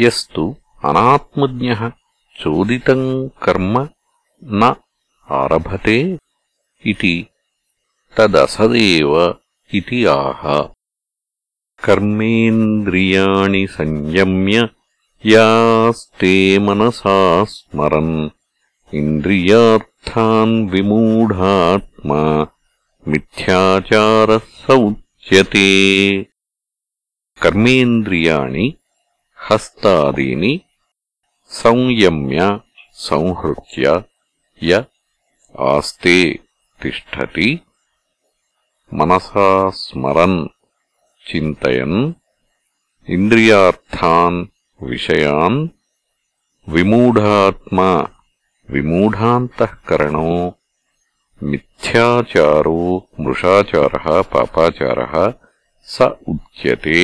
यस्तु अनात्मज्ञः चोदितम् कर्म न आरभते इति तदसदेव इति आह। कर्मेन्द्रियाणि संयम्य यास्ते मनसा स्मरन्। इन्द्रियार्थान् विमूढात्मा मिथ्याचारः स उच्यते कर्मेन्द्रियाणि हस्तादीनि संयम्य संहृत्य य आस्ते तिष्ठति मनसा स्मरन् चिन्तयन् इन्द्रियार्थान् विषयान् विमूढात्मा विमूढान्तःकरणो मिथ्याचारो मृषाचारः पापाचारः स उच्यते।